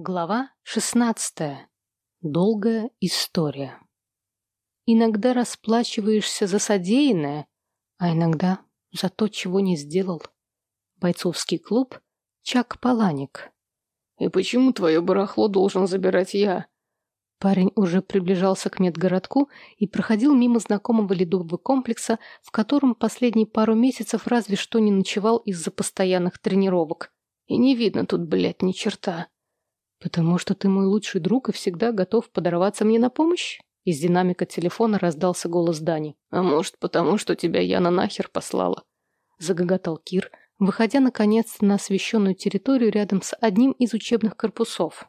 Глава шестнадцатая. Долгая история. Иногда расплачиваешься за содеянное, а иногда за то, чего не сделал. Бойцовский клуб Чак Паланик. «И почему твое барахло должен забирать я?» Парень уже приближался к медгородку и проходил мимо знакомого ледового комплекса, в котором последние пару месяцев разве что не ночевал из-за постоянных тренировок. И не видно тут, блядь, ни черта. «Потому что ты мой лучший друг и всегда готов подорваться мне на помощь?» Из динамика телефона раздался голос Дани. «А может, потому что тебя Яна нахер послала?» Загоготал Кир, выходя, наконец, на освещенную территорию рядом с одним из учебных корпусов.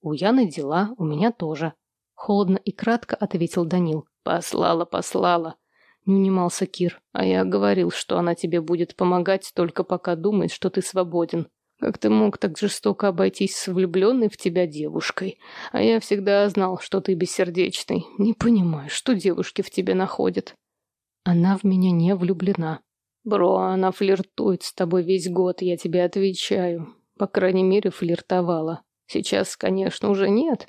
«У Яны дела, у меня тоже», — холодно и кратко ответил Данил. «Послала, послала», — не унимался Кир. «А я говорил, что она тебе будет помогать, только пока думает, что ты свободен. Как ты мог так жестоко обойтись с влюбленной в тебя девушкой? А я всегда знал, что ты бессердечный. Не понимаю, что девушки в тебе находят». «Она в меня не влюблена». «Бро, она флиртует с тобой весь год, я тебе отвечаю. По крайней мере, флиртовала. Сейчас, конечно, уже нет.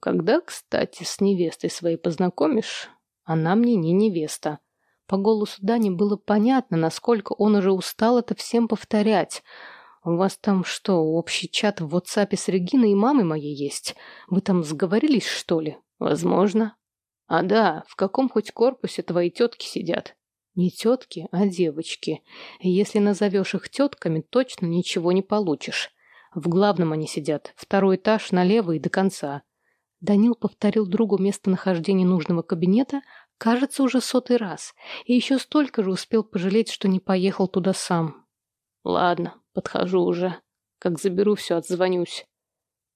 Когда, кстати, с невестой своей познакомишь? Она мне не невеста. По голосу Дани было понятно, насколько он уже устал это всем повторять. У вас там что, общий чат в WhatsApp с Региной и мамой моей есть? Вы там сговорились, что ли? Возможно. А да, в каком хоть корпусе твои тетки сидят? Не тетки, а девочки. Если назовешь их тетками, точно ничего не получишь. В главном они сидят, второй этаж налево и до конца. Данил повторил другу местонахождение нужного кабинета, кажется, уже сотый раз, и еще столько же успел пожалеть, что не поехал туда сам. Ладно, подхожу уже. Как заберу все, отзвонюсь.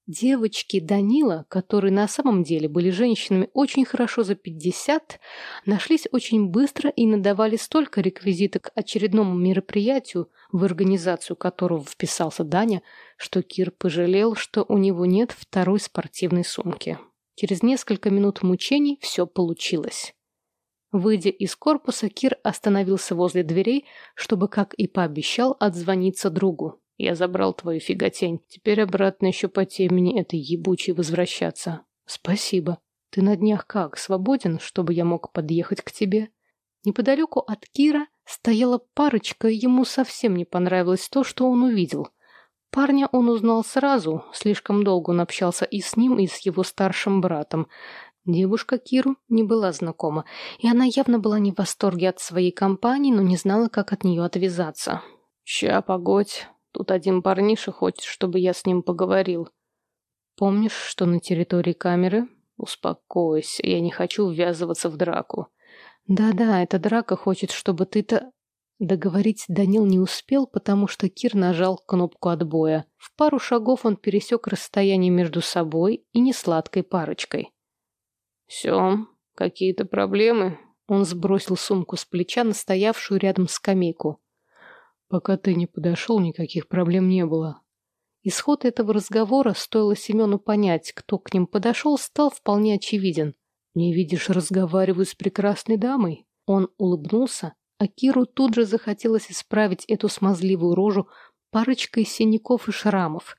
Девочки Данила, которые на самом деле были женщинами очень хорошо за 50, нашлись очень быстро и надавали столько реквизита к очередному мероприятию, в организацию которого вписался Даня, что Кир пожалел, что у него нет второй спортивной сумки. Через несколько минут мучений все получилось. Выйдя из корпуса, Кир остановился возле дверей, чтобы, как и пообещал, отзвониться другу. Я забрал твою фиготень. Теперь обратно еще по темени этой ебучей возвращаться. Спасибо. Ты на днях как, свободен, чтобы я мог подъехать к тебе? Неподалеку от Кира стояла парочка, ему совсем не понравилось то, что он увидел. Парня он узнал сразу, слишком долго он общался и с ним, и с его старшим братом. Девушка Киру не была знакома, и она явно была не в восторге от своей компании, но не знала, как от нее отвязаться. «Ща, погодь, Тут один парниша хочет, чтобы я с ним поговорил. Помнишь, что на территории камеры? Успокойся, я не хочу ввязываться в драку. Да-да, эта драка хочет, чтобы ты-то... Договорить Данил не успел, потому что Кир нажал кнопку отбоя. В пару шагов он пересек расстояние между собой и несладкой парочкой. «Все, какие-то проблемы?» Он сбросил сумку с плеча на стоявшую рядом скамейку. Пока ты не подошел, никаких проблем не было. Исход этого разговора, стоило Семену понять, кто к ним подошел, стал вполне очевиден. «Не видишь, разговариваю с прекрасной дамой». Он улыбнулся, а Киру тут же захотелось исправить эту смазливую рожу парочкой синяков и шрамов.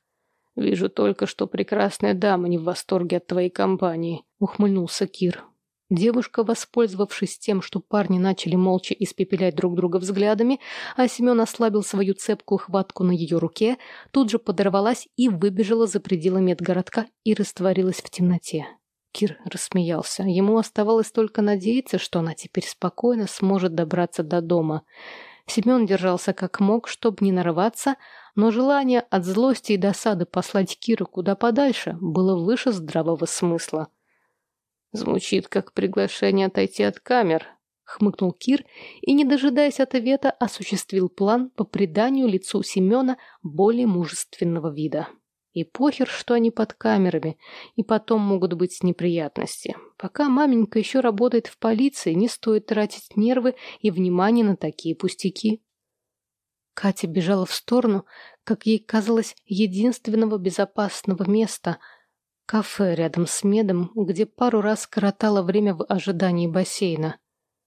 «Вижу только, что прекрасная дама не в восторге от твоей компании», — ухмыльнулся Кир. Девушка, воспользовавшись тем, что парни начали молча испепелять друг друга взглядами, а Семен ослабил свою цепкую хватку на ее руке, тут же подорвалась и выбежала за пределы медгородка и растворилась в темноте. Кир рассмеялся. Ему оставалось только надеяться, что она теперь спокойно сможет добраться до дома. Семен держался как мог, чтобы не нарваться, но желание от злости и досады послать Киру куда подальше было выше здравого смысла. Звучит как приглашение отойти от камер, хмыкнул Кир и, не дожидаясь ответа, осуществил план по приданию лицу Семена более мужественного вида. И похер, что они под камерами, и потом могут быть неприятности. Пока маменька еще работает в полиции, не стоит тратить нервы и внимание на такие пустяки. Катя бежала в сторону, как ей казалось, единственного безопасного места — Кафе рядом с медом, где пару раз коротала время в ожидании бассейна.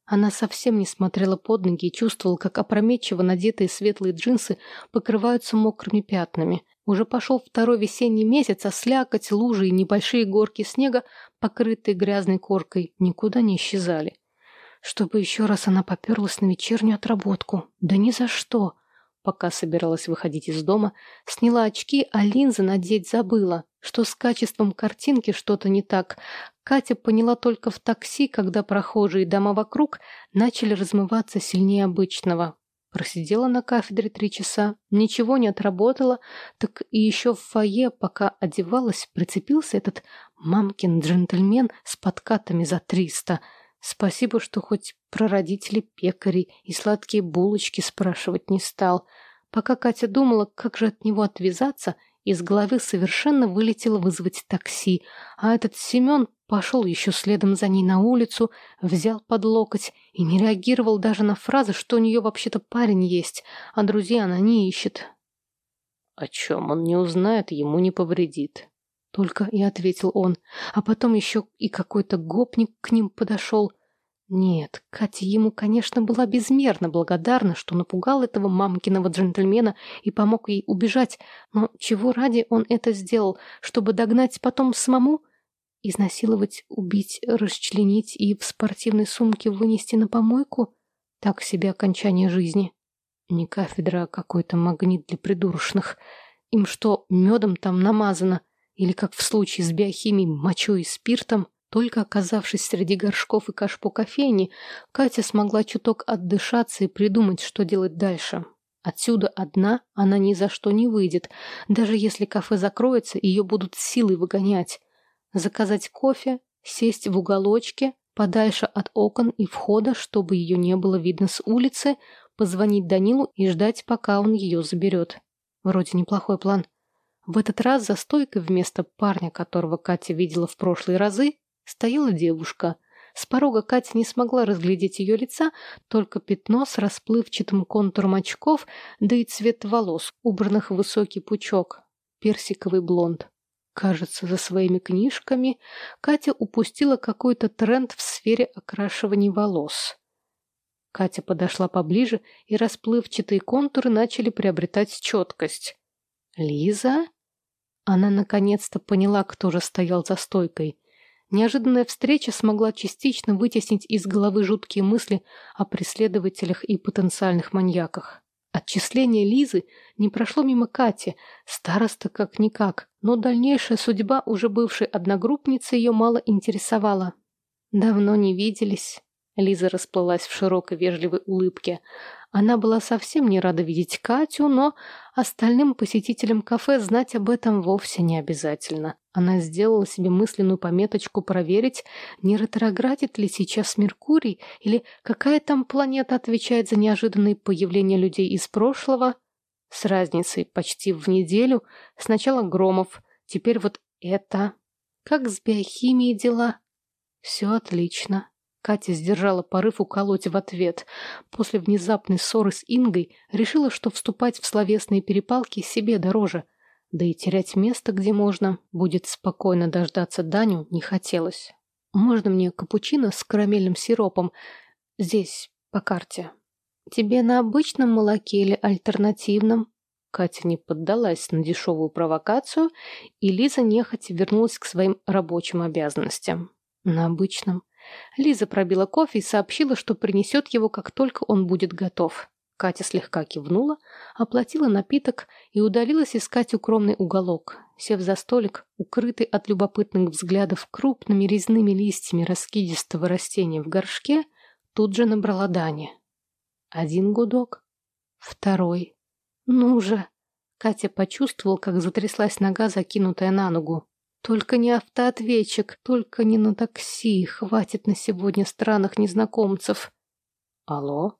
Она совсем не смотрела под ноги и чувствовала, как опрометчиво надетые светлые джинсы покрываются мокрыми пятнами. Уже пошел второй весенний месяц, а слякоть, лужи и небольшие горки снега, покрытые грязной коркой, никуда не исчезали. Чтобы еще раз она поперлась на вечернюю отработку. Да ни за что. Пока собиралась выходить из дома, сняла очки, а линзы надеть забыла. Что с качеством картинки что-то не так. Катя поняла только в такси, когда прохожие дома вокруг начали размываться сильнее обычного. Просидела на кафедре три часа, ничего не отработала, так и еще в фойе, пока одевалась, прицепился этот мамкин джентльмен с подкатами за триста. Спасибо, что хоть про родителей пекарей и сладкие булочки спрашивать не стал. Пока Катя думала, как же от него отвязаться, из головы совершенно вылетело вызвать такси, а этот Семен пошел еще следом за ней на улицу, взял под локоть и не реагировал даже на фразы, что у нее вообще-то парень есть, а друзья она не ищет. О чем он не узнает, ему не повредит. Только и ответил он, а потом еще и какой-то гопник к ним подошел. Нет, Катя ему, конечно, была безмерно благодарна, что напугал этого мамкиного джентльмена и помог ей убежать, но чего ради он это сделал, чтобы догнать потом самому? Изнасиловать, убить, расчленить и в спортивной сумке вынести на помойку? Так себе окончание жизни. Не кафедра, а какой-то магнит для придурочных. Им что, медом там намазано? Или, как в случае с биохимией, мочой и спиртом? Только оказавшись среди горшков и кашпо кофейни, Катя смогла чуток отдышаться и придумать, что делать дальше. Отсюда одна она ни за что не выйдет. Даже если кафе закроется, ее будут силой выгонять заказать кофе, сесть в уголочке, подальше от окон и входа, чтобы ее не было видно с улицы, позвонить Данилу и ждать, пока он ее заберет. Вроде неплохой план. В этот раз за стойкой вместо парня, которого Катя видела в прошлые разы, стояла девушка. С порога Катя не смогла разглядеть ее лица, только пятно с расплывчатым контуром очков, да и цвет волос, убранных в высокий пучок. Персиковый блонд. Кажется, за своими книжками Катя упустила какой-то тренд в сфере окрашивания волос. Катя подошла поближе, и расплывчатые контуры начали приобретать четкость. «Лиза?» Она наконец-то поняла, кто же стоял за стойкой. Неожиданная встреча смогла частично вытеснить из головы жуткие мысли о преследователях и потенциальных маньяках. Отчисление Лизы не прошло мимо Кати, староста как-никак, но дальнейшая судьба уже бывшей одногруппницы ее мало интересовала. «Давно не виделись», — Лиза расплылась в широкой вежливой улыбке. Она была совсем не рада видеть Катю, но остальным посетителям кафе знать об этом вовсе не обязательно. Она сделала себе мысленную пометочку проверить, не ретроградит ли сейчас Меркурий или какая там планета отвечает за неожиданные появления людей из прошлого. С разницей почти в неделю. Сначала Громов, теперь вот это. Как с биохимией дела? Все отлично. Катя сдержала порыв уколоть в ответ. После внезапной ссоры с Ингой решила, что вступать в словесные перепалки себе дороже. Да и терять место, где можно, будет спокойно дождаться Даню, не хотелось. «Можно мне капучино с карамельным сиропом? Здесь, по карте». «Тебе на обычном молоке или альтернативном?» Катя не поддалась на дешевую провокацию, и Лиза нехотя вернулась к своим рабочим обязанностям. «На обычном». Лиза пробила кофе и сообщила, что принесет его, как только он будет готов. Катя слегка кивнула, оплатила напиток и удалилась искать укромный уголок. Сев за столик, укрытый от любопытных взглядов крупными резными листьями раскидистого растения в горшке, тут же набрала Дани. Один гудок, второй. Ну же! Катя почувствовала, как затряслась нога, закинутая на ногу. Только не автоответчик, только не на такси. Хватит на сегодня странных незнакомцев. Алло?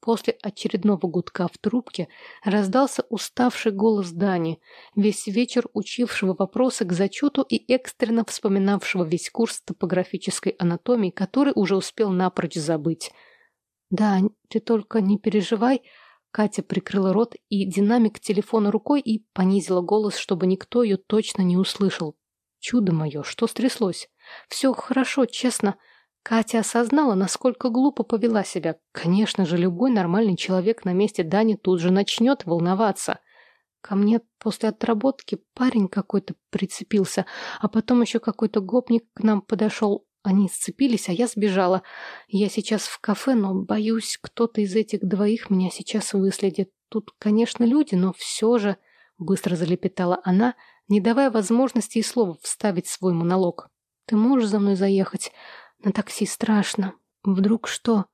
После очередного гудка в трубке раздался уставший голос Дани, весь вечер учившего вопросы к зачету и экстренно вспоминавшего весь курс топографической анатомии, который уже успел напрочь забыть. «Дань, ты только не переживай», Катя прикрыла рот и динамик телефона рукой и понизила голос, чтобы никто ее точно не услышал. Чудо мое, что стряслось? Все хорошо, честно. Катя осознала, насколько глупо повела себя. Конечно же, любой нормальный человек на месте Дани тут же начнет волноваться. Ко мне после отработки парень какой-то прицепился, а потом еще какой-то гопник к нам подошел. Они сцепились, а я сбежала. Я сейчас в кафе, но боюсь, кто-то из этих двоих меня сейчас выследит. Тут, конечно, люди, но все же...» Быстро залепетала она, не давая возможности и слова вставить свой монолог. «Ты можешь за мной заехать? На такси страшно. Вдруг что?»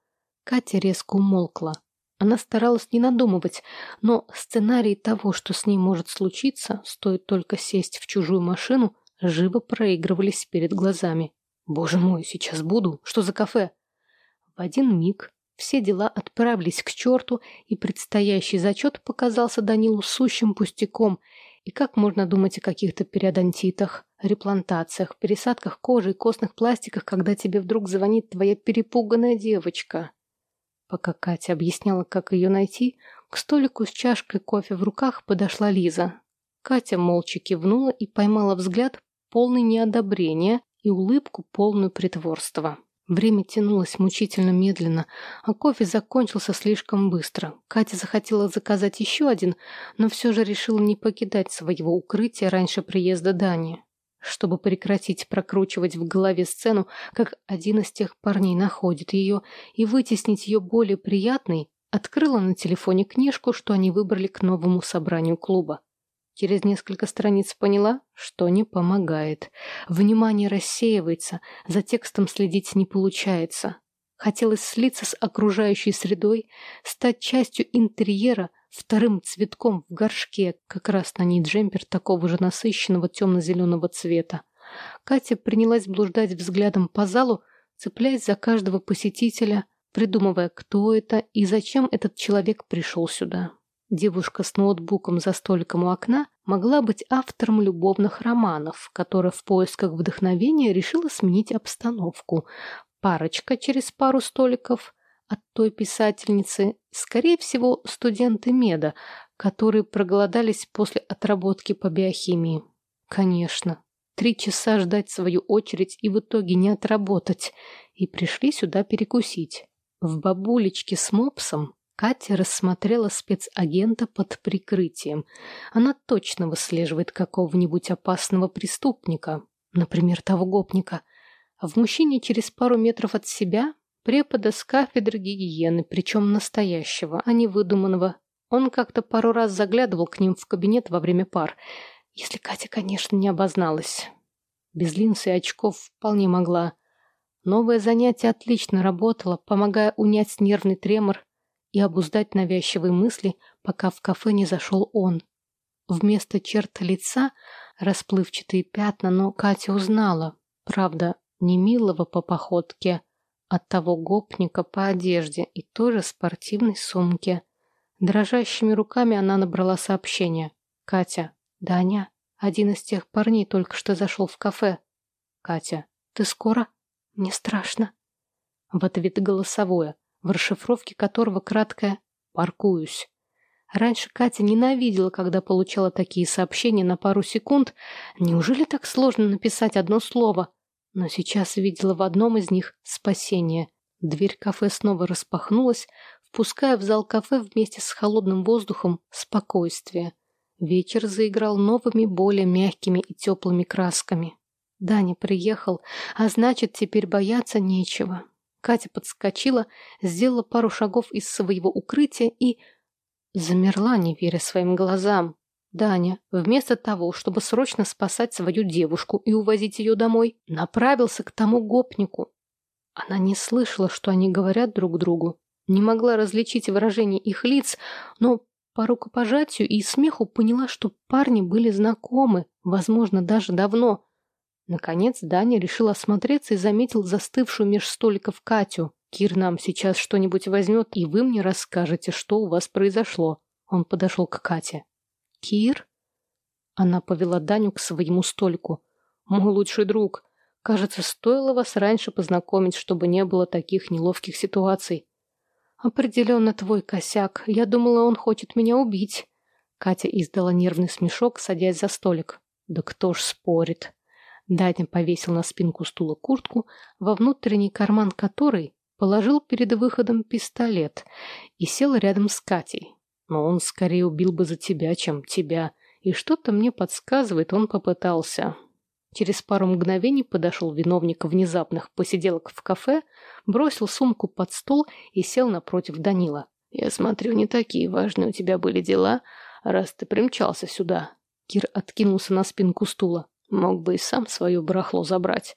Катя резко умолкла. Она старалась не надумывать, но сценарий того, что с ней может случиться, стоит только сесть в чужую машину, живо проигрывались перед глазами. «Боже мой, сейчас буду! Что за кафе?» В один миг все дела отправились к черту, и предстоящий зачет показался Данилу сущим пустяком. И как можно думать о каких-то периодонтитах, реплантациях, пересадках кожи и костных пластиках, когда тебе вдруг звонит твоя перепуганная девочка? Пока Катя объясняла, как ее найти, к столику с чашкой кофе в руках подошла Лиза. Катя молча кивнула и поймала взгляд, полный неодобрения, и улыбку, полную притворства. Время тянулось мучительно медленно, а кофе закончился слишком быстро. Катя захотела заказать еще один, но все же решила не покидать своего укрытия раньше приезда Дани чтобы прекратить прокручивать в голове сцену, как один из тех парней находит ее, и вытеснить ее более приятной, открыла на телефоне книжку, что они выбрали к новому собранию клуба. Через несколько страниц поняла, что не помогает. Внимание рассеивается, за текстом следить не получается. Хотелось слиться с окружающей средой, стать частью интерьера, вторым цветком в горшке, как раз на ней джемпер такого же насыщенного темно-зеленого цвета. Катя принялась блуждать взглядом по залу, цепляясь за каждого посетителя, придумывая, кто это и зачем этот человек пришел сюда. Девушка с ноутбуком за столиком у окна могла быть автором любовных романов, которая в поисках вдохновения решила сменить обстановку. Парочка через пару столиков от той писательницы, скорее всего, студенты меда, которые проголодались после отработки по биохимии. Конечно, три часа ждать свою очередь и в итоге не отработать, и пришли сюда перекусить. В бабулечке с мопсом Катя рассмотрела спецагента под прикрытием. Она точно выслеживает какого-нибудь опасного преступника, например, того гопника. А в мужчине через пару метров от себя Препода с кафедры гигиены, причем настоящего, а не выдуманного. Он как-то пару раз заглядывал к ним в кабинет во время пар. Если Катя, конечно, не обозналась. Без линз и очков вполне могла. Новое занятие отлично работало, помогая унять нервный тремор и обуздать навязчивые мысли, пока в кафе не зашел он. Вместо черт лица расплывчатые пятна, но Катя узнала. Правда, не милого по походке, от того гопника по одежде и тоже спортивной сумке. Дрожащими руками она набрала сообщение. «Катя, Даня, один из тех парней только что зашел в кафе. Катя, ты скоро? Мне страшно». В ответ голосовое, в расшифровке которого краткое «паркуюсь». Раньше Катя ненавидела, когда получала такие сообщения на пару секунд. Неужели так сложно написать одно слово? но сейчас видела в одном из них спасение. Дверь кафе снова распахнулась, впуская в зал кафе вместе с холодным воздухом спокойствие. Вечер заиграл новыми, более мягкими и теплыми красками. Даня приехал, а значит, теперь бояться нечего. Катя подскочила, сделала пару шагов из своего укрытия и... Замерла, не веря своим глазам. Даня, вместо того, чтобы срочно спасать свою девушку и увозить ее домой, направился к тому гопнику. Она не слышала, что они говорят друг другу, не могла различить выражение их лиц, но по рукопожатию и смеху поняла, что парни были знакомы, возможно, даже давно. Наконец Даня решил осмотреться и заметил застывшую меж столиков Катю. «Кир нам сейчас что-нибудь возьмет, и вы мне расскажете, что у вас произошло». Он подошел к Кате. «Кир?» Она повела Даню к своему столику. «Мой лучший друг. Кажется, стоило вас раньше познакомить, чтобы не было таких неловких ситуаций». «Определенно твой косяк. Я думала, он хочет меня убить». Катя издала нервный смешок, садясь за столик. «Да кто ж спорит?» Даня повесил на спинку стула куртку, во внутренний карман которой положил перед выходом пистолет и сел рядом с Катей. Но он скорее убил бы за тебя, чем тебя. И что-то мне подсказывает, он попытался. Через пару мгновений подошел виновник внезапных посиделок в кафе, бросил сумку под стол и сел напротив Данила. «Я смотрю, не такие важные у тебя были дела, раз ты примчался сюда». Кир откинулся на спинку стула. «Мог бы и сам свое барахло забрать».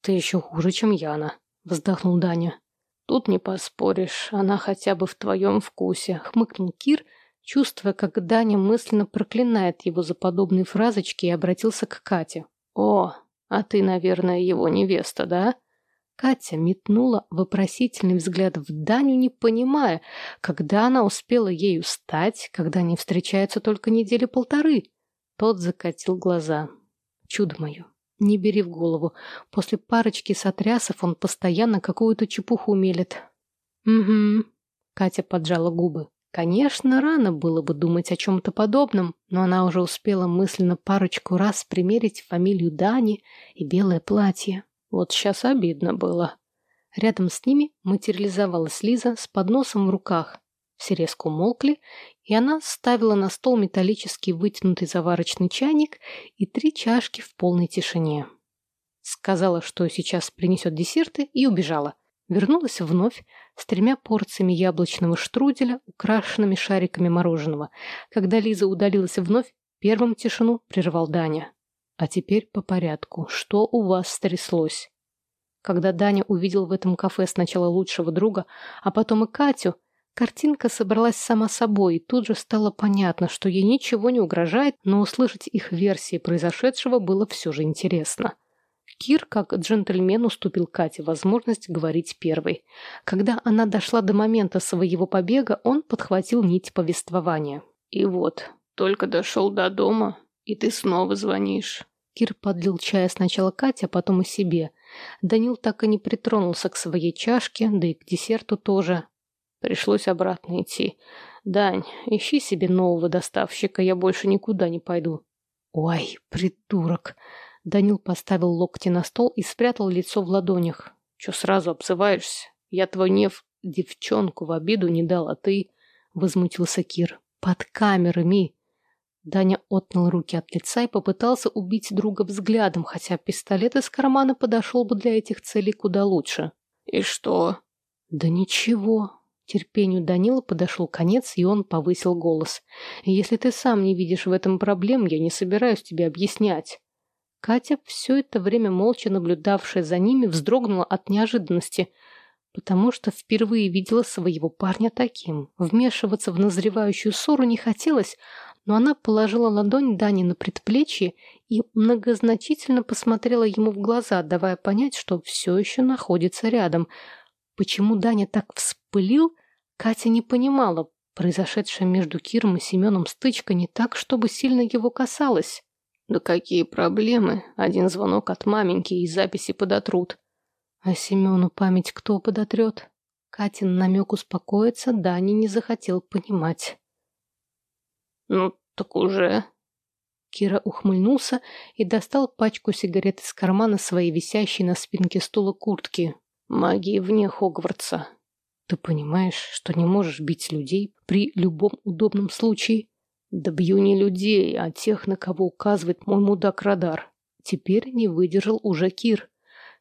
«Ты еще хуже, чем Яна», — вздохнул Даня. «Тут не поспоришь, она хотя бы в твоем вкусе», — хмыкнул Кир, чувствуя, как Даня мысленно проклинает его за подобные фразочки и обратился к Кате. «О, а ты, наверное, его невеста, да?» Катя метнула вопросительный взгляд в Даню, не понимая, когда она успела ею стать, когда они встречаются только недели полторы. Тот закатил глаза. «Чудо мое, не бери в голову. После парочки сотрясов он постоянно какую-то чепуху мелет». «Угу», — Катя поджала губы. Конечно, рано было бы думать о чем-то подобном, но она уже успела мысленно парочку раз примерить фамилию Дани и белое платье. Вот сейчас обидно было. Рядом с ними материализовалась Лиза с подносом в руках. Все резко умолкли, и она ставила на стол металлический вытянутый заварочный чайник и три чашки в полной тишине. Сказала, что сейчас принесет десерты, и убежала. Вернулась вновь с тремя порциями яблочного штруделя, украшенными шариками мороженого. Когда Лиза удалилась вновь, первым тишину прервал Даня. А теперь по порядку. Что у вас стряслось? Когда Даня увидел в этом кафе сначала лучшего друга, а потом и Катю, картинка собралась сама собой, и тут же стало понятно, что ей ничего не угрожает, но услышать их версии произошедшего было все же интересно. Кир, как джентльмен, уступил Кате возможность говорить первой. Когда она дошла до момента своего побега, он подхватил нить повествования. «И вот, только дошел до дома, и ты снова звонишь». Кир подлил чая сначала Кате, а потом и себе. Данил так и не притронулся к своей чашке, да и к десерту тоже. Пришлось обратно идти. «Дань, ищи себе нового доставщика, я больше никуда не пойду». «Ой, придурок!» Данил поставил локти на стол и спрятал лицо в ладонях. «Че сразу обзываешься? Я твой нев девчонку в обиду не дал, а ты...» — возмутился Кир. «Под камерами!» Даня отнял руки от лица и попытался убить друга взглядом, хотя пистолет из кармана подошел бы для этих целей куда лучше. «И что?» «Да ничего». Терпению Данила подошел конец, и он повысил голос. «Если ты сам не видишь в этом проблем, я не собираюсь тебе объяснять. Катя, все это время молча наблюдавшая за ними, вздрогнула от неожиданности, потому что впервые видела своего парня таким. Вмешиваться в назревающую ссору не хотелось, но она положила ладонь Дани на предплечье и многозначительно посмотрела ему в глаза, давая понять, что все еще находится рядом. Почему Даня так вспылил, Катя не понимала. Произошедшая между Киром и Семеном стычка не так, чтобы сильно его касалась. Да какие проблемы. Один звонок от маменьки и записи подотрут. А Семену память кто подотрет? Катин намек успокоиться Дани не захотел понимать. «Ну, так уже...» Кира ухмыльнулся и достал пачку сигарет из кармана своей висящей на спинке стула куртки. «Магии вне Хогвартса. Ты понимаешь, что не можешь бить людей при любом удобном случае?» Да бью не людей, а тех, на кого указывает мой мудак-радар. Теперь не выдержал уже Кир.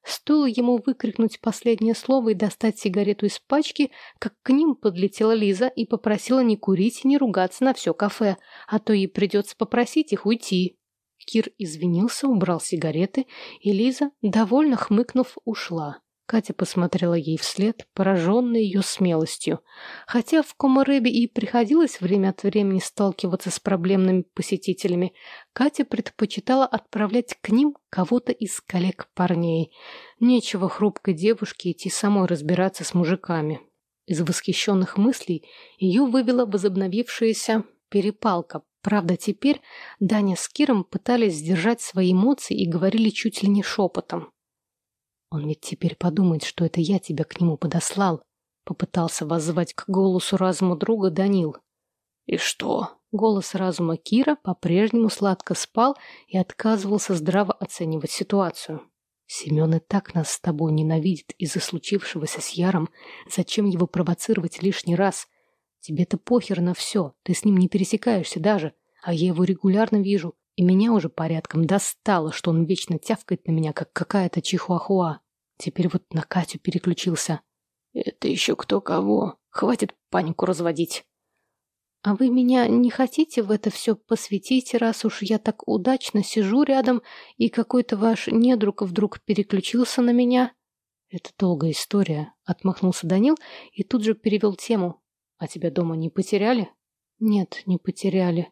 Стоило ему выкрикнуть последнее слово и достать сигарету из пачки, как к ним подлетела Лиза и попросила не курить и не ругаться на все кафе, а то ей придется попросить их уйти. Кир извинился, убрал сигареты, и Лиза, довольно хмыкнув, ушла. Катя посмотрела ей вслед, пораженная ее смелостью. Хотя в Комарэбе и приходилось время от времени сталкиваться с проблемными посетителями, Катя предпочитала отправлять к ним кого-то из коллег-парней. Нечего хрупкой девушке идти самой разбираться с мужиками. Из восхищенных мыслей ее вывела возобновившаяся перепалка. Правда, теперь Даня с Киром пытались сдержать свои эмоции и говорили чуть ли не шепотом. Он ведь теперь подумает, что это я тебя к нему подослал. Попытался воззвать к голосу разума друга Данил. И что? Голос разума Кира по-прежнему сладко спал и отказывался здраво оценивать ситуацию. Семен и так нас с тобой ненавидит из-за случившегося с Яром. Зачем его провоцировать лишний раз? Тебе-то похер на все, ты с ним не пересекаешься даже, а я его регулярно вижу, и меня уже порядком достало, что он вечно тявкает на меня, как какая-то чихуахуа. Теперь вот на Катю переключился. Это еще кто кого. Хватит панику разводить. А вы меня не хотите в это все посвятить, раз уж я так удачно сижу рядом, и какой-то ваш недруг вдруг переключился на меня? Это долгая история, отмахнулся Данил и тут же перевел тему. А тебя дома не потеряли? Нет, не потеряли.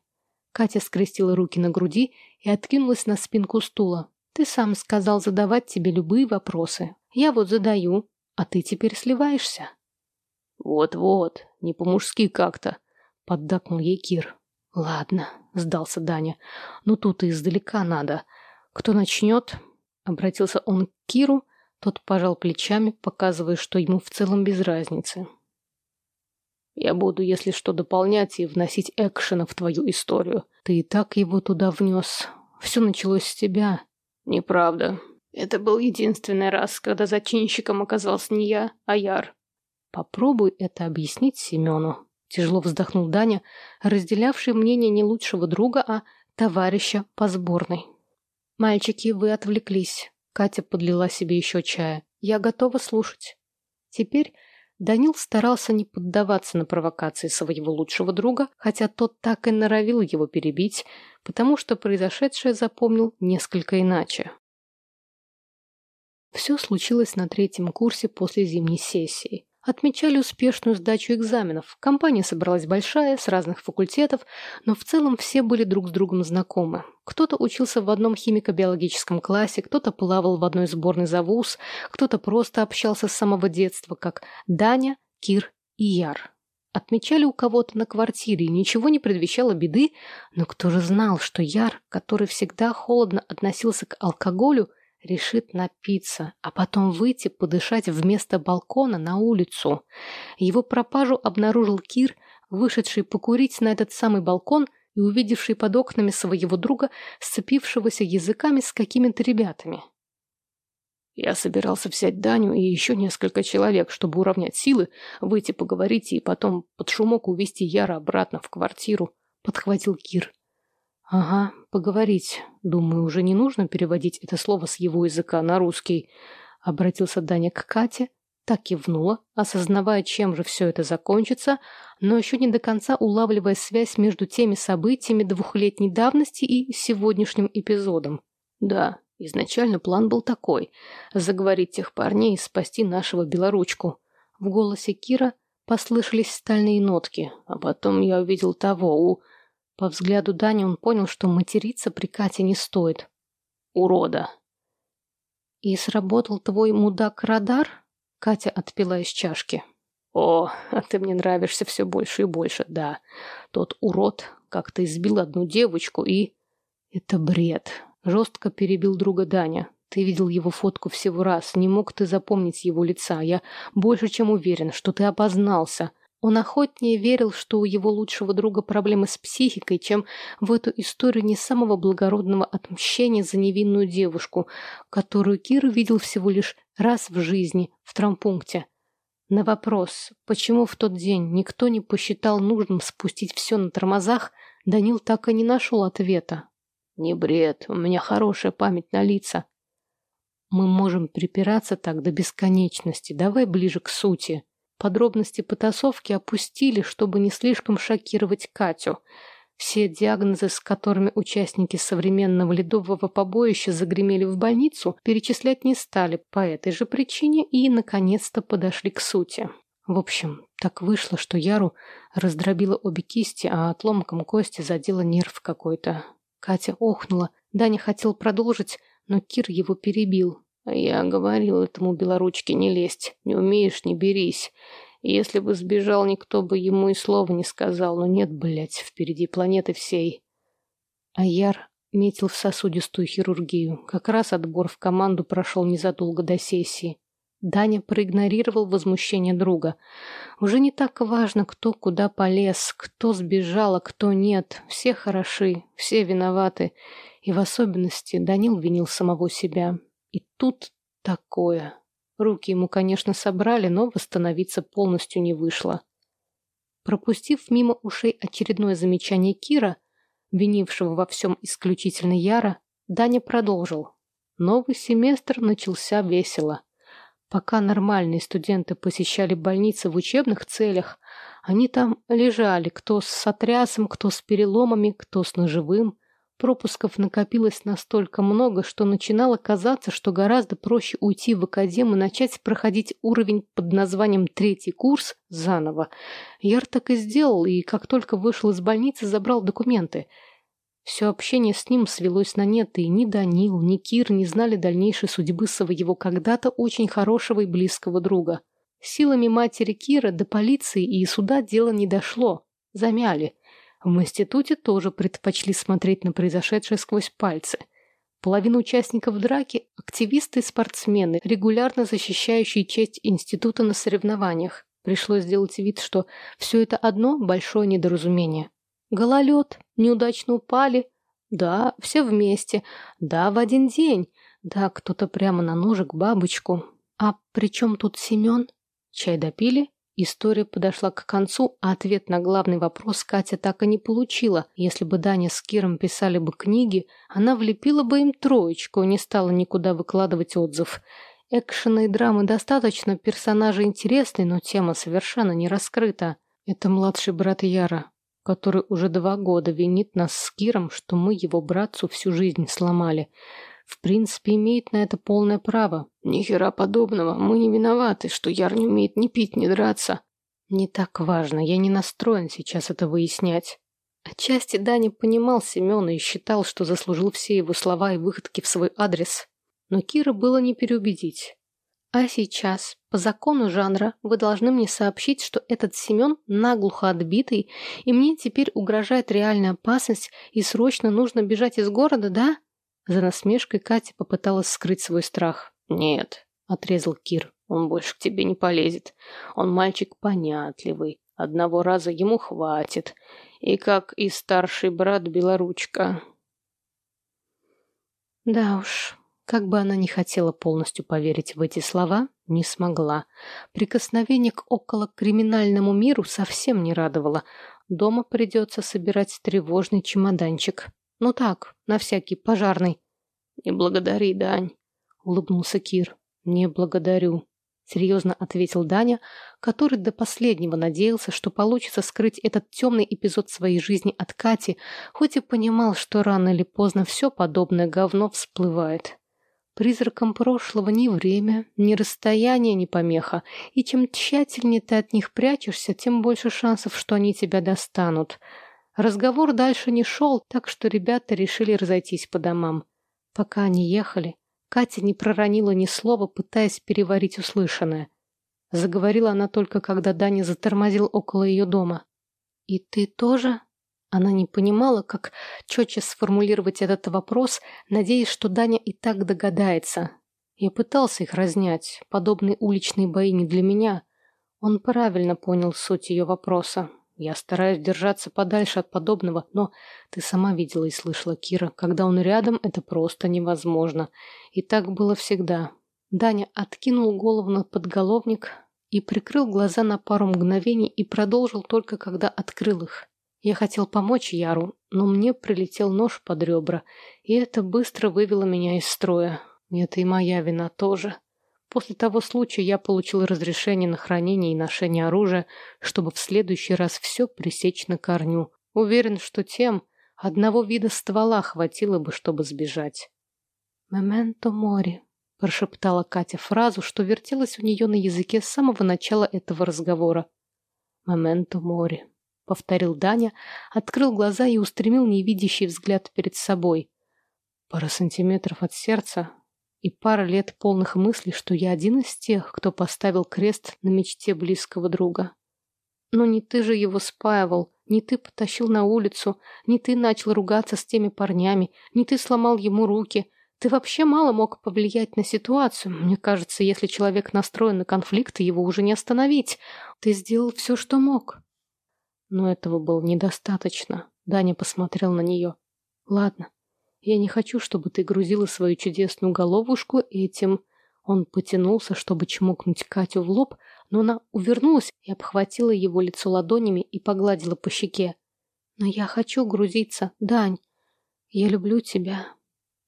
Катя скрестила руки на груди и откинулась на спинку стула. Ты сам сказал задавать тебе любые вопросы. Я вот задаю, а ты теперь сливаешься. Вот-вот, не по-мужски как-то, поддакнул ей Кир. Ладно, сдался Даня. Ну тут и издалека надо. Кто начнет? Обратился он к Киру, тот пожал плечами, показывая, что ему в целом без разницы. Я буду, если что, дополнять и вносить экшена в твою историю. Ты и так его туда внес. Все началось с тебя. Неправда. Это был единственный раз, когда зачинщиком оказался не я, а Яр. Попробуй это объяснить Семену. Тяжело вздохнул Даня, разделявший мнение не лучшего друга, а товарища по сборной. «Мальчики, вы отвлеклись». Катя подлила себе еще чая. «Я готова слушать». Теперь Данил старался не поддаваться на провокации своего лучшего друга, хотя тот так и норовил его перебить, потому что произошедшее запомнил несколько иначе. Все случилось на третьем курсе после зимней сессии. Отмечали успешную сдачу экзаменов. Компания собралась большая, с разных факультетов, но в целом все были друг с другом знакомы. Кто-то учился в одном химико-биологическом классе, кто-то плавал в одной сборной за вуз, кто-то просто общался с самого детства, как Даня, Кир и Яр. Отмечали у кого-то на квартире, и ничего не предвещало беды, но кто же знал, что Яр, который всегда холодно относился к алкоголю, решит напиться, а потом выйти подышать вместо балкона на улицу. Его пропажу обнаружил Кир, вышедший покурить на этот самый балкон и увидевший под окнами своего друга, сцепившегося языками с какими-то ребятами. Я собирался взять Даню и еще несколько человек, чтобы уравнять силы, выйти поговорить и потом под шумок увести Яра обратно в квартиру, подхватил Кир. «Ага, поговорить. Думаю, уже не нужно переводить это слово с его языка на русский». Обратился Даня к Кате, так кивнула, осознавая, чем же все это закончится, но еще не до конца улавливая связь между теми событиями двухлетней давности и сегодняшним эпизодом. «Да, изначально план был такой — заговорить тех парней и спасти нашего белоручку». В голосе Кира послышались стальные нотки, а потом я увидел того у... По взгляду Дани он понял, что материться при Кате не стоит. Урода. И сработал твой мудак-радар? Катя отпила из чашки. О, а ты мне нравишься все больше и больше, да. Тот урод как-то избил одну девочку и... Это бред. Жестко перебил друга Даня. Ты видел его фотку всего раз, не мог ты запомнить его лица. Я больше чем уверен, что ты опознался. Он охотнее верил, что у его лучшего друга проблемы с психикой, чем в эту историю не самого благородного отмщения за невинную девушку, которую Кир видел всего лишь раз в жизни в травмпункте. На вопрос, почему в тот день никто не посчитал нужным спустить все на тормозах, Данил так и не нашел ответа. «Не бред, у меня хорошая память на лица». «Мы можем припираться так до бесконечности. Давай ближе к сути». Подробности потасовки опустили, чтобы не слишком шокировать Катю. Все диагнозы, с которыми участники современного ледового побоища загремели в больницу, перечислять не стали по этой же причине и, наконец-то, подошли к сути. В общем, так вышло, что Яру раздробила обе кисти, а отломком кости задела нерв какой-то. Катя охнула. Даня хотел продолжить, но Кир его перебил. Я говорил этому белоручке не лезть. Не умеешь, не берись. Если бы сбежал, никто бы ему и слова не сказал. Но нет, блядь, впереди планеты всей. Аяр метил в сосудистую хирургию. Как раз отбор в команду прошел незадолго до сессии. Даня проигнорировал возмущение друга. Уже не так важно, кто куда полез, кто сбежал, а кто нет. Все хороши, все виноваты. И в особенности Данил винил самого себя. И тут такое. Руки ему, конечно, собрали, но восстановиться полностью не вышло. Пропустив мимо ушей очередное замечание Кира, винившего во всем исключительно Яра, Даня продолжил. Новый семестр начался весело. Пока нормальные студенты посещали больницы в учебных целях, они там лежали, кто с сотрясом, кто с переломами, кто с ножевым. Пропусков накопилось настолько много, что начинало казаться, что гораздо проще уйти в академ и начать проходить уровень под названием «третий курс» заново. Яр так и сделал, и как только вышел из больницы, забрал документы – все общение с ним свелось на нет, и ни Данил, ни Кир не знали дальнейшей судьбы своего когда-то очень хорошего и близкого друга. Силами матери Кира до полиции и суда дело не дошло. Замяли. В институте тоже предпочли смотреть на произошедшее сквозь пальцы. Половина участников драки – активисты и спортсмены, регулярно защищающие честь института на соревнованиях. Пришлось сделать вид, что все это одно большое недоразумение. Гололед, неудачно упали. Да, все вместе. Да, в один день. Да, кто-то прямо на ножик бабочку. А при чем тут Семен? Чай допили? История подошла к концу, а ответ на главный вопрос Катя так и не получила. Если бы Даня с Киром писали бы книги, она влепила бы им троечку и не стала никуда выкладывать отзыв. Экшена и драмы достаточно, персонажи интересны, но тема совершенно не раскрыта. Это младший брат Яра, который уже два года винит нас с Киром, что мы его братцу всю жизнь сломали. В принципе, имеет на это полное право. Ни хера подобного. Мы не виноваты, что Яр не умеет ни пить, ни драться. Не так важно. Я не настроен сейчас это выяснять. Отчасти Даня понимал Семена и считал, что заслужил все его слова и выходки в свой адрес. Но Кира было не переубедить. А сейчас, по закону жанра, вы должны мне сообщить, что этот Семен наглухо отбитый, и мне теперь угрожает реальная опасность, и срочно нужно бежать из города, да? За насмешкой Катя попыталась скрыть свой страх. «Нет», — отрезал Кир, — «он больше к тебе не полезет. Он мальчик понятливый, одного раза ему хватит. И как и старший брат Белоручка». «Да уж, как бы она ни хотела полностью поверить в эти слова, не смогла. Прикосновение к околокриминальному миру совсем не радовало. Дома придется собирать тревожный чемоданчик. Ну так, на всякий пожарный. «Не благодари, Дань», — улыбнулся Кир. «Не благодарю», — серьезно ответил Даня, который до последнего надеялся, что получится скрыть этот темный эпизод своей жизни от Кати, хоть и понимал, что рано или поздно все подобное говно всплывает. Призракам прошлого ни время, ни расстояние, ни помеха, и чем тщательнее ты от них прячешься, тем больше шансов, что они тебя достанут. Разговор дальше не шел, так что ребята решили разойтись по домам. Пока они ехали, Катя не проронила ни слова, пытаясь переварить услышанное. Заговорила она только, когда Даня затормозил около ее дома. «И ты тоже?» Она не понимала, как четче сформулировать этот вопрос, надеясь, что Даня и так догадается. Я пытался их разнять. Подобные уличные бои не для меня. Он правильно понял суть ее вопроса. Я стараюсь держаться подальше от подобного, но ты сама видела и слышала, Кира, когда он рядом, это просто невозможно. И так было всегда. Даня откинул голову на подголовник и прикрыл глаза на пару мгновений и продолжил только когда открыл их. Я хотел помочь Яру, но мне прилетел нож под ребра, и это быстро вывело меня из строя. Это и моя вина тоже. После того случая я получил разрешение на хранение и ношение оружия, чтобы в следующий раз все пресечь на корню. Уверен, что тем одного вида ствола хватило бы, чтобы сбежать. «Мементо море», — прошептала Катя фразу, что вертелась у нее на языке с самого начала этого разговора. «Мементо море». — повторил Даня, открыл глаза и устремил невидящий взгляд перед собой. Пара сантиметров от сердца и пара лет полных мыслей, что я один из тех, кто поставил крест на мечте близкого друга. Но не ты же его спаивал, не ты потащил на улицу, не ты начал ругаться с теми парнями, не ты сломал ему руки. Ты вообще мало мог повлиять на ситуацию. Мне кажется, если человек настроен на конфликт, его уже не остановить. Ты сделал все, что мог. Но этого было недостаточно. Даня посмотрел на нее. «Ладно, я не хочу, чтобы ты грузила свою чудесную головушку этим...» Он потянулся, чтобы чмокнуть Катю в лоб, но она увернулась и обхватила его лицо ладонями и погладила по щеке. «Но я хочу грузиться, Дань. Я люблю тебя.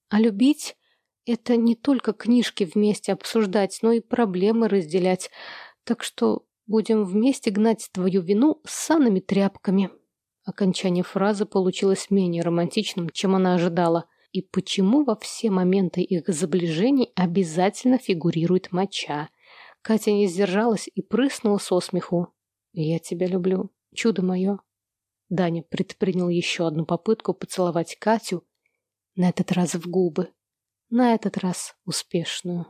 А любить — это не только книжки вместе обсуждать, но и проблемы разделять. Так что будем вместе гнать твою вину с санными тряпками». Окончание фразы получилось менее романтичным, чем она ожидала. И почему во все моменты их сближений обязательно фигурирует моча? Катя не сдержалась и прыснула со смеху. «Я тебя люблю, чудо мое». Даня предпринял еще одну попытку поцеловать Катю, на этот раз в губы, на этот раз успешную.